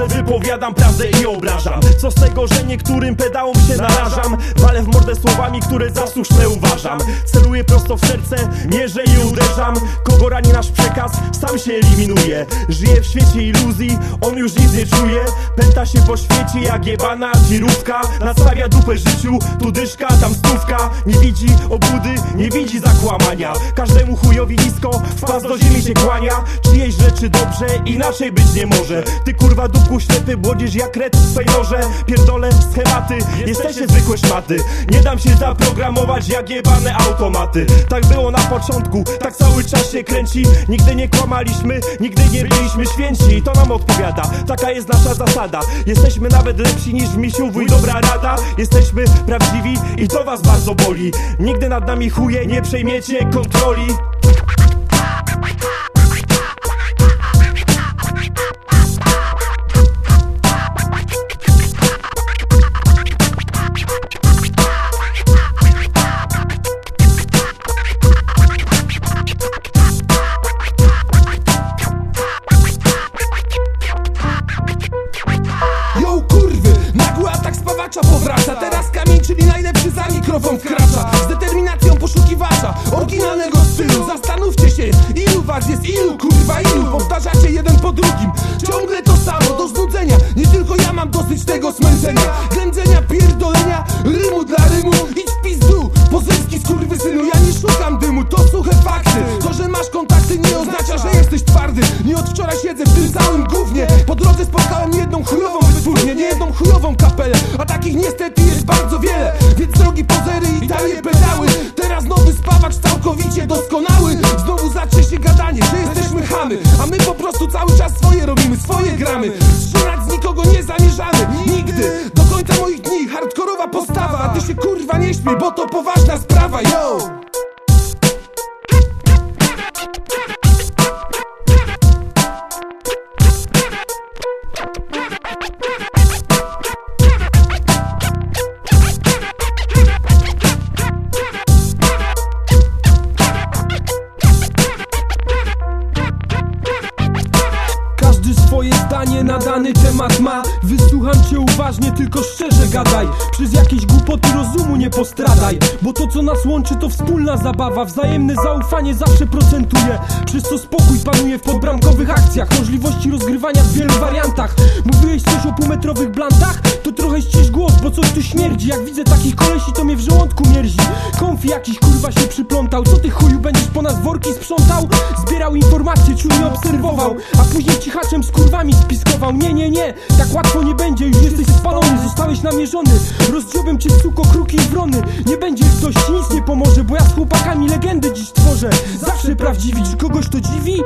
że wypowiadam prawdę i obrażam. Co z tego, że niektórym pedałom się narażam? Walę w mordę słowami, które za słuszne uważam. Celuję prosto w serce, mierzę i uderzam. Kogo rani nasz przekaz, sam się eliminuje. Żyje w świecie iluzji, on już nic nie czuje. Pęta się po świecie jak jebana tirówka Nastawia dupę życiu, tu dyszka, tam stówka. Nie widzi obudy, nie widzi zakłamania. Każdemu chujowi nisko, w pas do ziemi się kłania. Czyjeś rzeczy dobrze, inaczej być nie może. Ty kurwa dupku ślepy, błodzisz jak red w swej noże Pierdolę schematy, jesteście zwykłe szmaty. Nie dam się zaprogramować jak jebane automaty. Tak było na początku, tak cały czas się kręci. Nigdy nie kłamaliśmy, nigdy nie byliśmy święci. I to nam odpowiada, taka jest nasza zasada. Jesteśmy nawet lepsi niż w misiu wuj dobra rada. Jesteśmy prawdziwi i to was bardzo boli. Nigdy nad nami chuje, nie przejmiecie kontroli najlepszy za mikrofon wkracza? Z determinacją poszukiwacza oryginalnego stylu. Zastanówcie się, ilu was jest, ilu kurwa, ilu? Powtarzacie jeden po drugim, ciągle to samo Do znudzenia, nie tylko ja mam dosyć tego smęczenia. Ględzenia, pierdolenia, rymu dla rymu. Idź w pizdu, pozyski skurwysynu. Ja nie szukam dymu, to suche fakty wczoraj siedzę w tym całym gównie. Po drodze spotkałem jedną chujową wytwórnię Nie jedną chujową kapelę, a takich niestety jest bardzo wiele. Więc drogi pozery i tanie pedały Teraz nowy spawacz całkowicie doskonały. Znowu zacznie się gadanie, że jesteśmy chamy A my po prostu cały czas swoje robimy, swoje gramy. Strzelać z nikogo nie zamierzamy, nigdy. Do końca moich dni hardkorowa postawa A ty się kurwa nie śmiej, bo to poważna sprawa, yo! Ma. Wysłucham cię uważnie, tylko szczerze gadaj. Przez jakieś głupoty rozumu nie postradaj. Bo to co nas łączy to wspólna zabawa. Wzajemne zaufanie zawsze procentuje. Przez co spokój panuje w podbramkowych akcjach. Możliwości rozgrywania w wielu wariantach. Mówiłeś coś o półmetrowych blantach? Coś tu śmierdzi. Jak widzę takich kolesi to mnie w żołądku mierzi. Konfi jakiś kurwa się przyplątał. Co ty chuju będziesz po nas worki sprzątał? Zbierał informacje, czujnie obserwował. A później cichaczem z kurwami spiskował. Nie, nie, nie, tak łatwo nie będzie. Już jesteś spalony, zostałeś namierzony. Rozdziobem cię suko, kruki i wrony. Nie będzie dość, nic nie pomoże Bo ja z chłopakami legendy dziś tworzę. Zawsze prawdziwi, czy kogoś to dziwi?